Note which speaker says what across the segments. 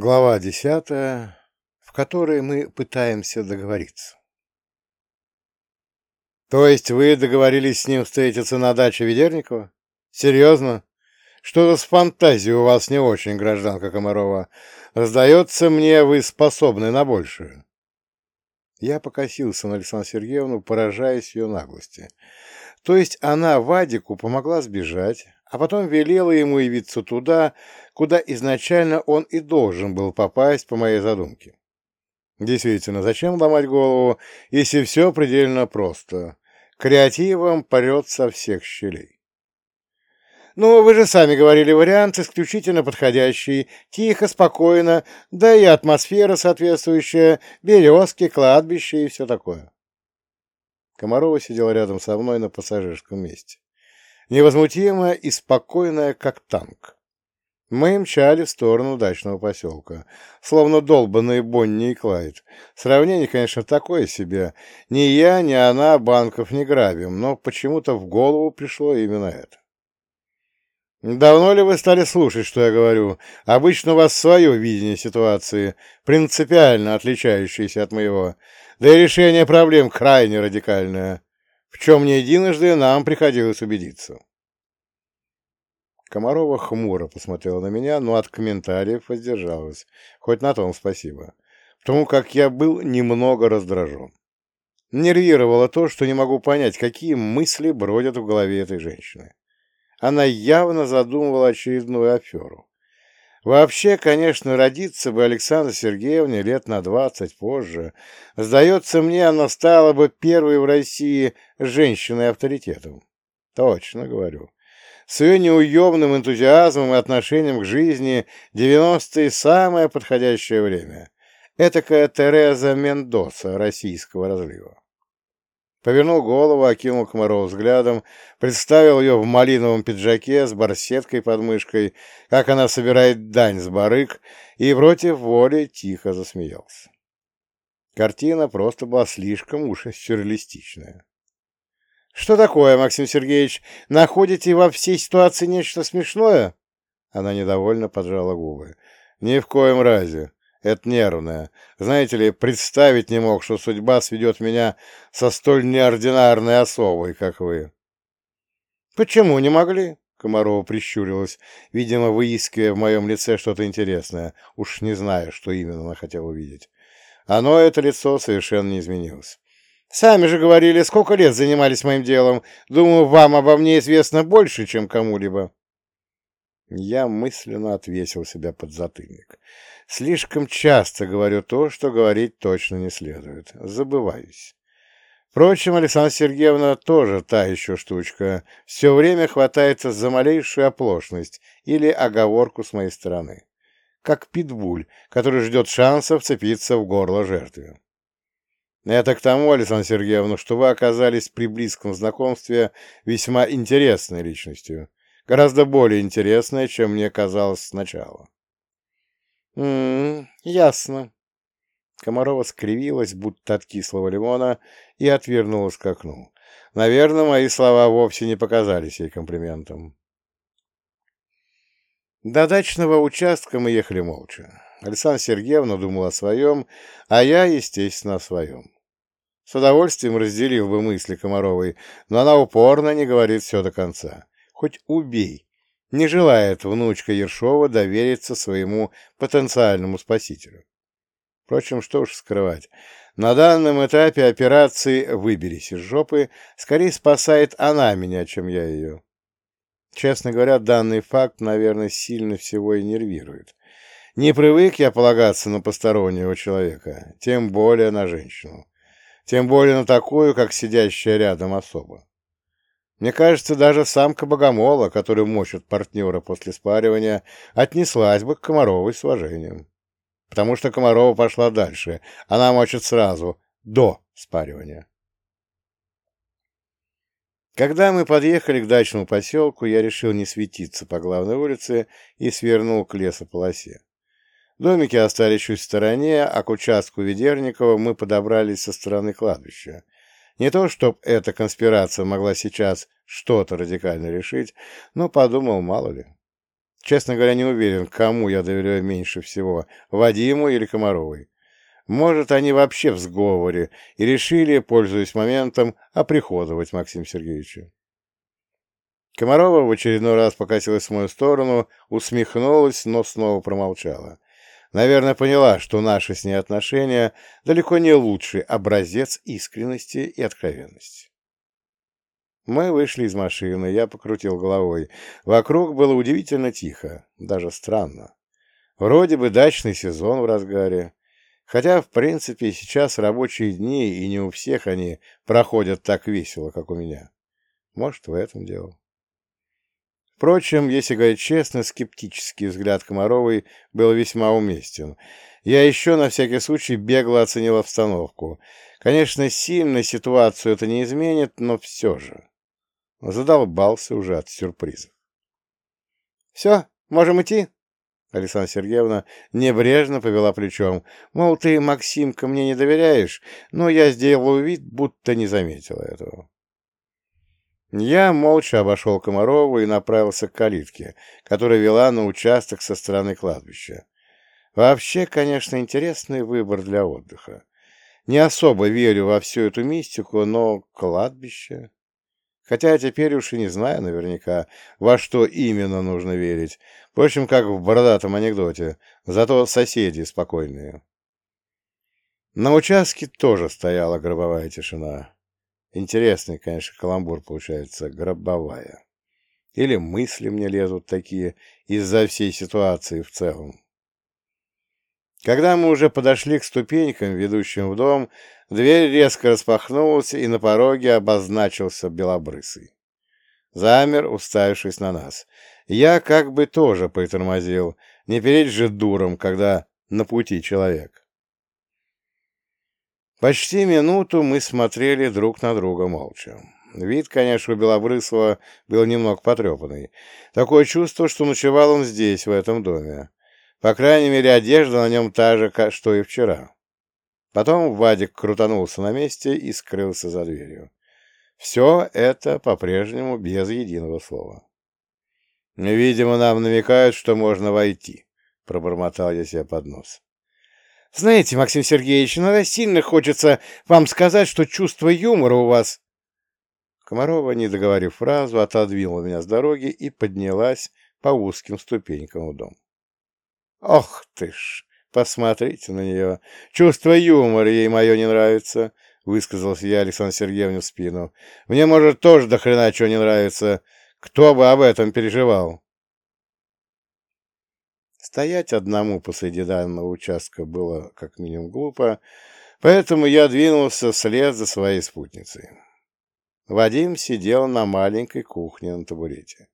Speaker 1: Глава десятая, в которой мы пытаемся договориться. То есть вы договорились с ним встретиться на даче Ведерникова? Серьезно? Что-то с фантазией у вас не очень, гражданка Комарова. Сдается мне, вы способны на большее. Я покосился на Александру Сергеевну, поражаясь ее наглости. То есть она Вадику помогла сбежать, а потом велела ему явиться туда, куда изначально он и должен был попасть по моей задумке. Действительно, зачем ломать голову, если все предельно просто? Креативом порет со всех щелей. «Ну, вы же сами говорили, вариант исключительно подходящий. Тихо, спокойно, да и атмосфера соответствующая, березки, кладбище и все такое». Комарова сидела рядом со мной на пассажирском месте. Невозмутимая и спокойная, как танк. Мы мчали в сторону дачного поселка, словно долбанные Бонни и Клайд. Сравнение, конечно, такое себе. Ни я, ни она банков не грабим, но почему-то в голову пришло именно это. «Давно ли вы стали слушать, что я говорю? Обычно у вас свое видение ситуации, принципиально отличающееся от моего, да и решение проблем крайне радикальное, чем не единожды нам приходилось убедиться». Комарова хмуро посмотрела на меня, но от комментариев воздержалась, хоть на том спасибо, потому как я был немного раздражен. Нервировало то, что не могу понять, какие мысли бродят в голове этой женщины. Она явно задумывала очередную аферу. Вообще, конечно, родиться бы Александра Сергеевне лет на двадцать позже. Сдается мне, она стала бы первой в России женщиной-авторитетом. Точно говорю. С ее неуемным энтузиазмом и отношением к жизни девяностые самое подходящее время. Этакая Тереза Мендоса российского разлива. Повернул голову, окинул Комарова взглядом, представил ее в малиновом пиджаке с барсеткой под мышкой, как она собирает дань с барык, и против воли тихо засмеялся. Картина просто была слишком уж сюрреалистичная. «Что такое, Максим Сергеевич? Находите во всей ситуации нечто смешное?» Она недовольно поджала губы. «Ни в коем разе. Это нервное. Знаете ли, представить не мог, что судьба сведет меня со столь неординарной особой, как вы. Почему не могли? Комарова прищурилась, видимо, выискивая в моем лице что-то интересное, уж не зная, что именно она хотела увидеть. Оно, это лицо, совершенно не изменилось. «Сами же говорили, сколько лет занимались моим делом. Думаю, вам обо мне известно больше, чем кому-либо». Я мысленно отвесил себя под затыльник. Слишком часто говорю то, что говорить точно не следует. Забываюсь. Впрочем, Александра Сергеевна тоже та еще штучка. Все время хватается за малейшую оплошность или оговорку с моей стороны. Как питбуль, который ждет шанса вцепиться в горло жертве. Это к тому, Александра Сергеевна, что вы оказались при близком знакомстве весьма интересной личностью. Гораздо более интересной, чем мне казалось сначала. «М-м, ясно». Комарова скривилась, будто от кислого лимона, и отвернулась к окну. Наверное, мои слова вовсе не показались ей комплиментом. До дачного участка мы ехали молча. Александра Сергеевна думала о своем, а я, естественно, о своем. С удовольствием разделил бы мысли Комаровой, но она упорно не говорит все до конца. Хоть убей, не желает внучка Ершова довериться своему потенциальному спасителю. Впрочем, что уж скрывать, на данном этапе операции «Выберись из жопы» скорее спасает она меня, чем я ее. Честно говоря, данный факт, наверное, сильно всего и нервирует. Не привык я полагаться на постороннего человека, тем более на женщину. Тем более на такую, как сидящая рядом особа. Мне кажется, даже самка богомола, которая мочит партнера после спаривания, отнеслась бы к Комаровой с уважением. Потому что Комарова пошла дальше. Она мочит сразу, до спаривания. Когда мы подъехали к дачному поселку, я решил не светиться по главной улице и свернул к лесополосе. Домики остались чуть в стороне, а к участку Ведерникова мы подобрались со стороны кладбища. Не то, чтобы эта конспирация могла сейчас что-то радикально решить, но подумал, мало ли. Честно говоря, не уверен, кому я доверяю меньше всего, Вадиму или Комаровой. Может, они вообще в сговоре и решили, пользуясь моментом, оприходовать Максим Сергеевича. Комарова в очередной раз покатилась в мою сторону, усмехнулась, но снова промолчала. Наверное, поняла, что наши с ней отношения далеко не лучший образец искренности и откровенности. Мы вышли из машины, я покрутил головой. Вокруг было удивительно тихо, даже странно. Вроде бы дачный сезон в разгаре. Хотя, в принципе, сейчас рабочие дни, и не у всех они проходят так весело, как у меня. Может, в этом дело. Впрочем, если говорить честно, скептический взгляд Комаровой был весьма уместен. Я еще на всякий случай бегло оценил обстановку. Конечно, сильно ситуацию это не изменит, но все же. Задолбался уже от сюрпризов. «Все, можем идти?» Александра Сергеевна небрежно повела плечом. Мол, ты, Максимка, мне не доверяешь, но я сделал вид, будто не заметила этого. Я молча обошел Комарову и направился к калитке, которая вела на участок со стороны кладбища. Вообще, конечно, интересный выбор для отдыха. Не особо верю во всю эту мистику, но кладбище... Хотя теперь уж и не знаю наверняка, во что именно нужно верить. Впрочем, как в бородатом анекдоте. Зато соседи спокойные. На участке тоже стояла гробовая тишина. Интересный, конечно, каламбур получается, гробовая. Или мысли мне лезут такие из-за всей ситуации в целом. Когда мы уже подошли к ступенькам, ведущим в дом, дверь резко распахнулась, и на пороге обозначился белобрысый. Замер, уставившись на нас. Я как бы тоже притормозил, не переть же дуром, когда на пути человек. Почти минуту мы смотрели друг на друга молча. Вид, конечно, у Белобрысова был немного потрепанный. Такое чувство, что ночевал он здесь, в этом доме. По крайней мере, одежда на нем та же, что и вчера. Потом Вадик крутанулся на месте и скрылся за дверью. Все это по-прежнему без единого слова. «Видимо, нам намекают, что можно войти», — пробормотал я себе под нос.
Speaker 2: Знаете, Максим Сергеевич, иногда сильно хочется вам сказать, что чувство юмора у вас...»
Speaker 1: Комарова, не договорив фразу, отодвинула меня с дороги и поднялась по узким ступенькам в дом. «Ох ты ж! Посмотрите на нее! Чувство юмора ей мое не нравится!» — высказался я Александру Сергеевне в спину. «Мне, может, тоже до хрена чего не нравится. Кто бы об этом переживал?» Стоять одному посреди данного участка было как минимум глупо, поэтому я двинулся вслед за своей спутницей. Вадим сидел на маленькой кухне на табурете.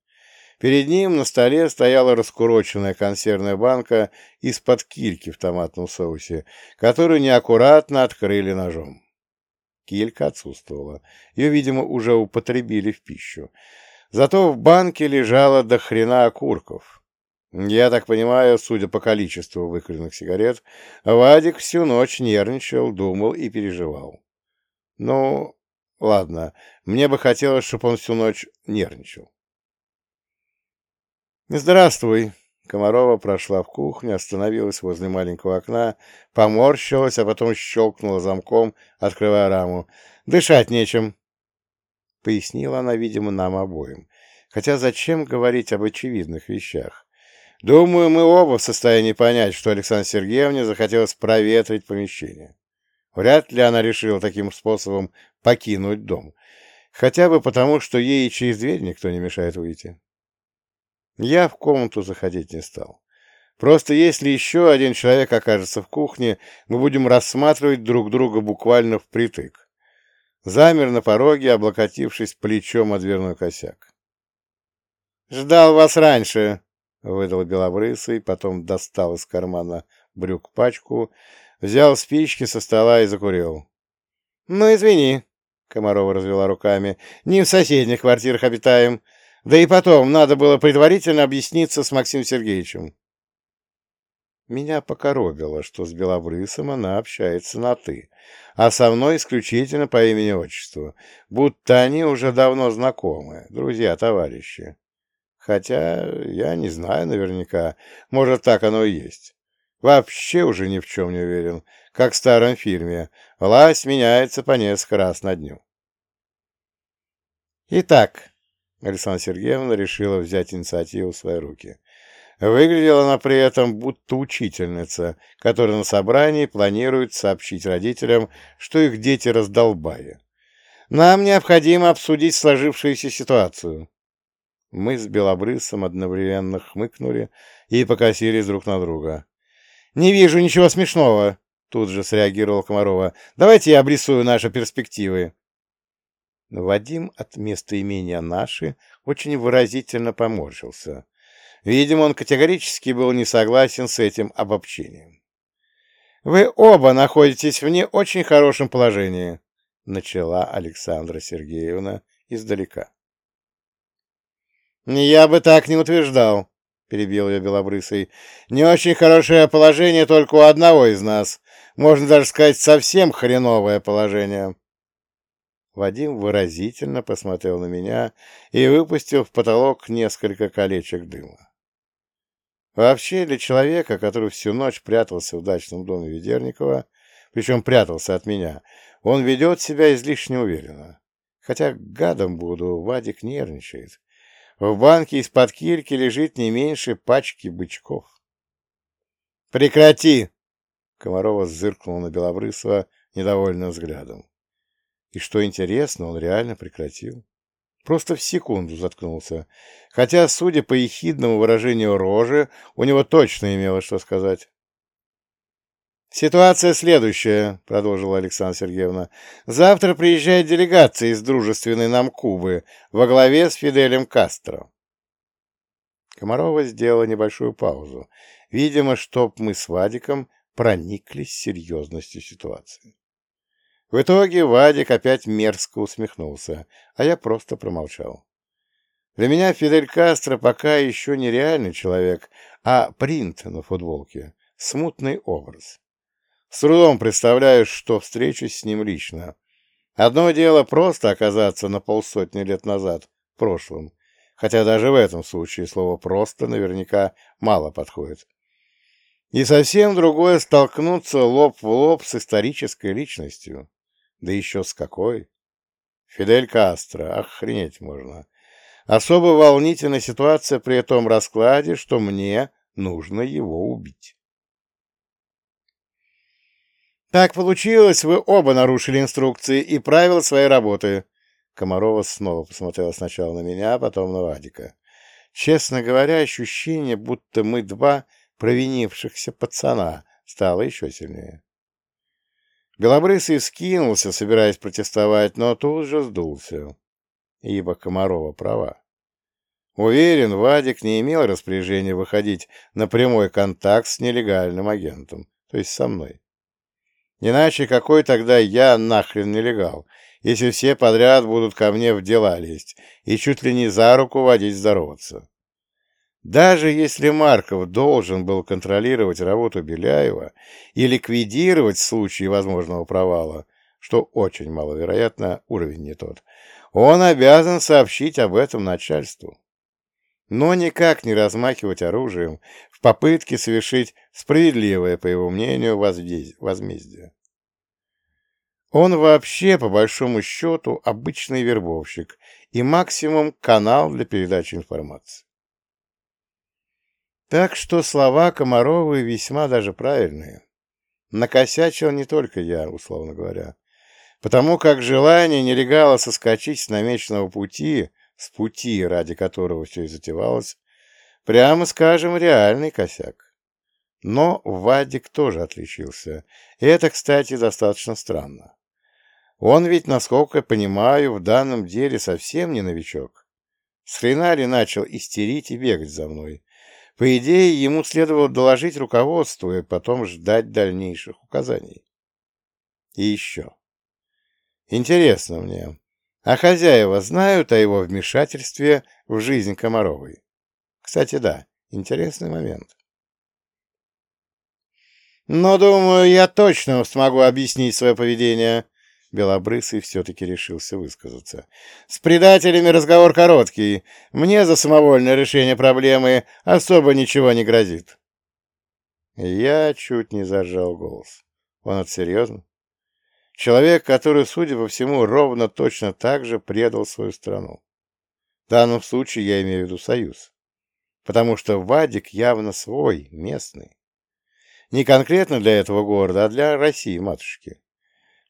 Speaker 1: Перед ним на столе стояла раскуроченная консервная банка из-под кильки в томатном соусе, которую неаккуратно открыли ножом. Килька отсутствовала. Ее, видимо, уже употребили в пищу. Зато в банке лежало до хрена окурков. Я так понимаю, судя по количеству выкуренных сигарет, Вадик всю ночь нервничал, думал и переживал. Ну, ладно, мне бы хотелось, чтобы он всю ночь нервничал. «Здравствуй!» Комарова прошла в кухню, остановилась возле маленького окна, поморщилась, а потом щелкнула замком, открывая раму. «Дышать нечем!» Пояснила она, видимо, нам обоим. Хотя зачем говорить об очевидных вещах? Думаю, мы оба в состоянии понять, что Александре Сергеевне захотелось проветрить помещение. Вряд ли она решила таким способом покинуть дом. Хотя бы потому, что ей через дверь никто не мешает выйти. Я в комнату заходить не стал. Просто если еще один человек окажется в кухне, мы будем рассматривать друг друга буквально впритык. Замер на пороге, облокотившись плечом о дверной косяк. «Ждал вас раньше», Выдал белобрысый, потом достал из кармана брюк пачку, взял спички со стола и закурил. — Ну, извини, — Комарова развела руками, — не в соседних квартирах обитаем. Да и потом, надо было предварительно объясниться с Максимом Сергеевичем. Меня покоробило, что с Белобрысом она общается на «ты», а со мной исключительно по имени-отчеству, будто они уже давно знакомы, друзья-товарищи. Хотя я не знаю наверняка, может, так оно и есть. Вообще уже ни в чем не уверен, как в старом фильме. Власть меняется по несколько раз на дню.
Speaker 2: Итак, Александра Сергеевна решила взять инициативу в свои руки. Выглядела она при этом будто учительница, которая на собрании планирует сообщить родителям, что их дети раздолбали. Нам необходимо обсудить сложившуюся ситуацию. Мы с Белобрысом одновременно хмыкнули и покосились друг на друга. «Не вижу ничего смешного», — тут же среагировал Комарова. «Давайте я обрисую наши перспективы». Вадим от местоимения «наши» очень выразительно поморщился. Видимо, он категорически был не согласен с этим обобщением. «Вы оба находитесь в не очень хорошем положении», — начала Александра Сергеевна издалека. «Я бы так не утверждал», — перебил ее Белобрысый. «Не очень хорошее положение только у одного из нас. Можно даже сказать, совсем хреновое положение». Вадим выразительно посмотрел на меня и выпустил в потолок несколько колечек дыма. Вообще, для человека, который всю ночь прятался в дачном доме Ведерникова, причем прятался от меня, он ведет себя излишне уверенно. Хотя гадом буду, Вадик нервничает. В банке из-под кирки лежит не меньше пачки бычков. «Прекрати!» — Комарова зыркнула на Белобрысова недовольным взглядом. И что интересно, он реально прекратил. Просто в секунду заткнулся. Хотя, судя по ехидному выражению рожи, у него точно имелось что сказать. «Ситуация следующая», — продолжила Александра Сергеевна. «Завтра приезжает делегация из дружественной нам Кубы во главе с Фиделем Кастро». Комарова сделала небольшую паузу. Видимо, чтоб мы с Вадиком прониклись серьезностью ситуации. В итоге Вадик опять мерзко усмехнулся, а я просто промолчал. Для меня Фидель Кастро пока еще не реальный человек, а принт на футболке, смутный образ. С трудом представляю, что встречусь с ним лично. Одно дело просто оказаться на полсотни лет назад, в прошлом, хотя даже в этом случае слово «просто» наверняка мало подходит. И совсем другое столкнуться лоб в лоб с исторической личностью. Да еще с какой? Фидель Кастро, охренеть можно. Особо волнительная ситуация при том раскладе, что мне нужно его убить. Так получилось, вы оба нарушили инструкции и правила своей работы. Комарова снова посмотрела сначала на меня, а потом на Вадика. Честно говоря, ощущение, будто мы два провинившихся пацана, стало еще сильнее. Голобрысый скинулся, собираясь протестовать, но тут же сдулся, ибо Комарова права. Уверен, Вадик не имел распоряжения выходить на прямой контакт с нелегальным агентом, то есть со мной. Иначе какой тогда я нахрен нелегал, если все подряд будут ко мне в дела лезть и чуть ли не за руку водить здороваться? Даже если Марков должен был контролировать работу Беляева и ликвидировать в случае возможного провала, что очень маловероятно, уровень не тот, он обязан сообщить об этом начальству. Но никак не размахивать оружием в попытке совершить справедливое, по его мнению, возмездие. Он вообще, по большому счету, обычный вербовщик и максимум канал для передачи информации. Так что слова Комаровой весьма даже правильные. Накосячил не только я, условно говоря, потому как желание нелегала соскочить с намеченного пути, с пути, ради которого все и затевалось, прямо скажем, реальный косяк. Но Вадик тоже отличился, и это, кстати, достаточно странно. Он ведь, насколько я понимаю, в данном деле совсем не новичок. С хрена ли начал истерить и бегать за мной, по идее, ему следовало доложить руководству и потом ждать дальнейших указаний. И еще. Интересно мне, а хозяева знают о его вмешательстве в жизнь Комаровой? Кстати, да, интересный момент. Но, думаю, я точно смогу объяснить свое поведение. Белобрысый все-таки решился высказаться. «С предателями разговор короткий. Мне за самовольное решение проблемы особо ничего не грозит». Я чуть не зажал голос. Он это серьезно? Человек, который, судя по всему, ровно точно так же предал свою страну. В данном случае я имею в виду союз. Потому что Вадик явно свой, местный. Не конкретно для этого города, а для России, матушки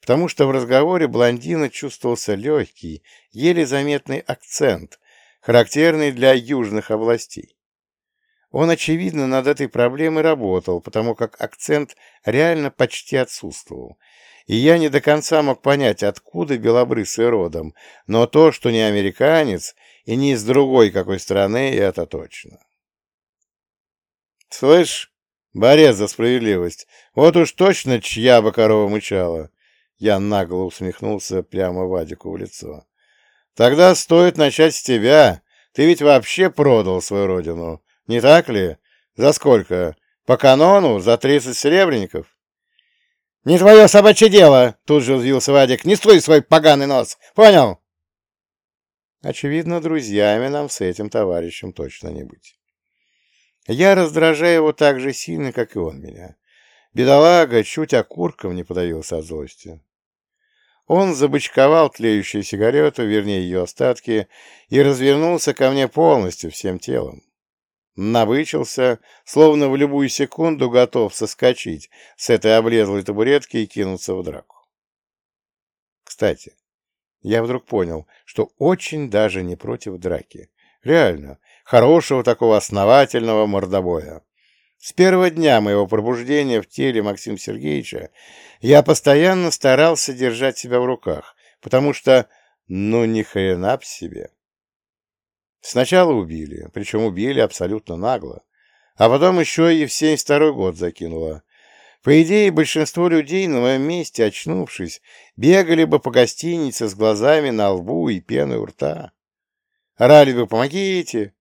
Speaker 2: потому что в разговоре блондина чувствовался легкий, еле заметный акцент, характерный для южных областей. Он, очевидно, над этой проблемой работал, потому как акцент реально почти отсутствовал. И я не до конца мог понять, откуда белобрысый родом, но то, что не американец и не из другой какой страны, это точно. «Слышь, борец за справедливость, вот уж точно чья бы корова мычала!» Я нагло усмехнулся прямо Вадику в лицо. «Тогда стоит начать с тебя. Ты ведь вообще продал свою родину, не так ли? За сколько? По канону? За тридцать серебряников?» «Не твое собачье дело!» — тут же взвился Вадик. «Не стой свой поганый нос! Понял?» Очевидно, друзьями нам с этим товарищем точно не быть. Я раздражаю его так же сильно, как и он меня. Бедолага чуть окурком не подавился от злости. Он забычковал тлеющую сигарету, вернее ее остатки, и развернулся ко мне полностью всем телом. Набычился, словно в любую секунду готов соскочить с этой облезлой табуретки и кинуться в драку. Кстати, я вдруг понял, что очень даже не против драки. Реально, хорошего такого основательного мордобоя. С первого дня моего пробуждения в теле Максима Сергеевича я постоянно старался держать себя в руках, потому что, ну, ни хрена б себе. Сначала убили, причем убили абсолютно нагло, а потом еще и в 72 год закинуло. По идее, большинство людей на моем месте, очнувшись, бегали бы по гостинице с глазами на лбу и пеной у рта. Орали бы «помогите!»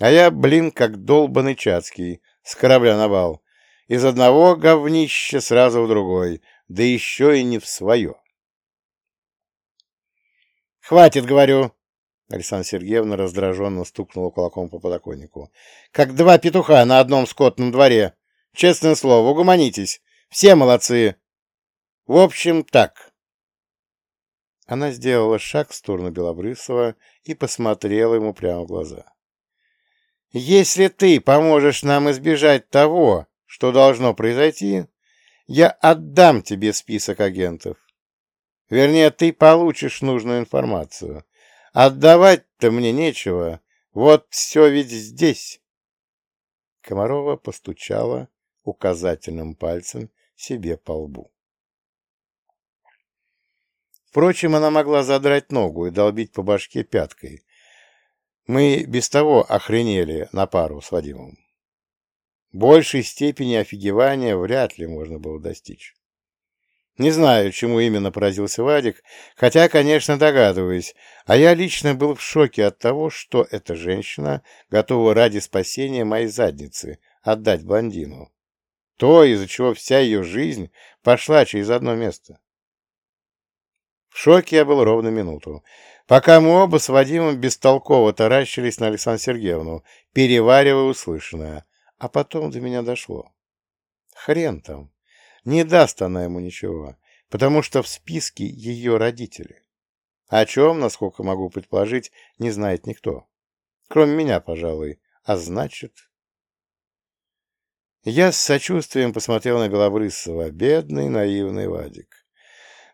Speaker 2: А я, блин, как долбанный Чацкий, с корабля на бал. Из одного говнища сразу в другой, да еще и не в свое. «Хватит, говорю!» Александра Сергеевна раздраженно стукнула кулаком по подоконнику. «Как два петуха на одном скотном дворе. Честное слово, угомонитесь. Все молодцы. В общем, так». Она сделала шаг в сторону Белобрысова и посмотрела ему прямо в глаза. Если ты поможешь нам избежать того, что должно произойти, я отдам тебе список агентов. Вернее, ты получишь нужную информацию. Отдавать-то мне нечего. Вот все ведь здесь. Комарова постучала указательным пальцем себе по лбу. Впрочем, она могла задрать ногу и долбить по башке пяткой, мы без того охренели на пару с Вадимом. Большей степени офигевания вряд ли можно было достичь. Не знаю, чему именно поразился Вадик, хотя, конечно, догадываюсь, а я лично был в шоке от того, что эта женщина готова ради спасения моей задницы отдать блондину. То, из-за чего вся ее жизнь пошла через одно место. В шоке я был ровно минуту, пока мы оба с Вадимом бестолково таращились на Александру Сергеевну, переваривая услышанное, а потом до меня дошло. Хрен там, не даст она ему ничего, потому что в списке ее родители. О чем, насколько могу предположить, не знает никто. Кроме меня, пожалуй. А значит... Я с сочувствием посмотрел на Белобрысова, бедный наивный Вадик.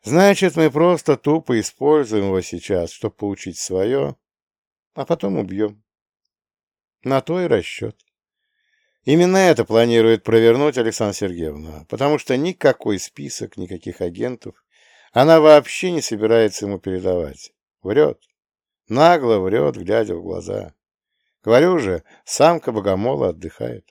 Speaker 2: Значит, мы просто тупо используем его сейчас, чтобы получить свое, а потом убьем. На то и расчет. Именно это планирует провернуть Александра Сергеевна, потому что никакой список, никаких агентов она вообще не собирается ему передавать. Врет. Нагло врет, глядя в глаза. Говорю же, самка богомола отдыхает.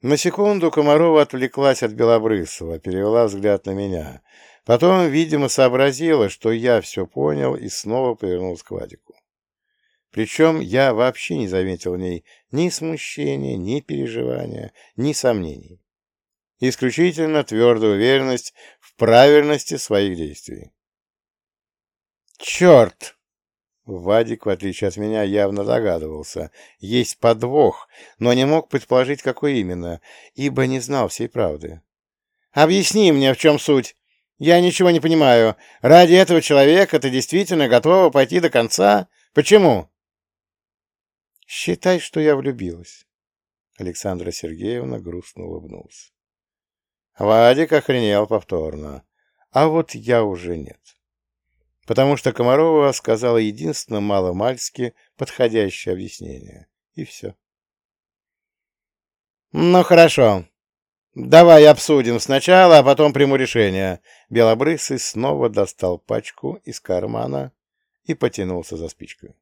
Speaker 2: На секунду Комарова отвлеклась от Белобрысова, перевела взгляд на меня. Потом, видимо, сообразила, что я все понял, и снова повернулась к Вадику. Причем я вообще не заметил в ней ни смущения, ни переживания, ни сомнений.
Speaker 1: исключительно твердая уверенность в правильности своих действий. «Черт!» Вадик, в отличие от меня, явно догадывался. Есть подвох, но не мог предположить, какой именно, ибо не знал всей правды. «Объясни мне, в чем суть. Я ничего не понимаю. Ради этого человека ты действительно готова пойти до конца? Почему?» «Считай, что я влюбилась». Александра Сергеевна грустно улыбнулась. Вадик охренел повторно. А вот я уже нет. Потому что Комарова сказала единственно маломальски подходящее объяснение. И все. «Ну, хорошо. Давай обсудим сначала, а потом приму решение». Белобрысый снова достал пачку из кармана и потянулся за спичкой.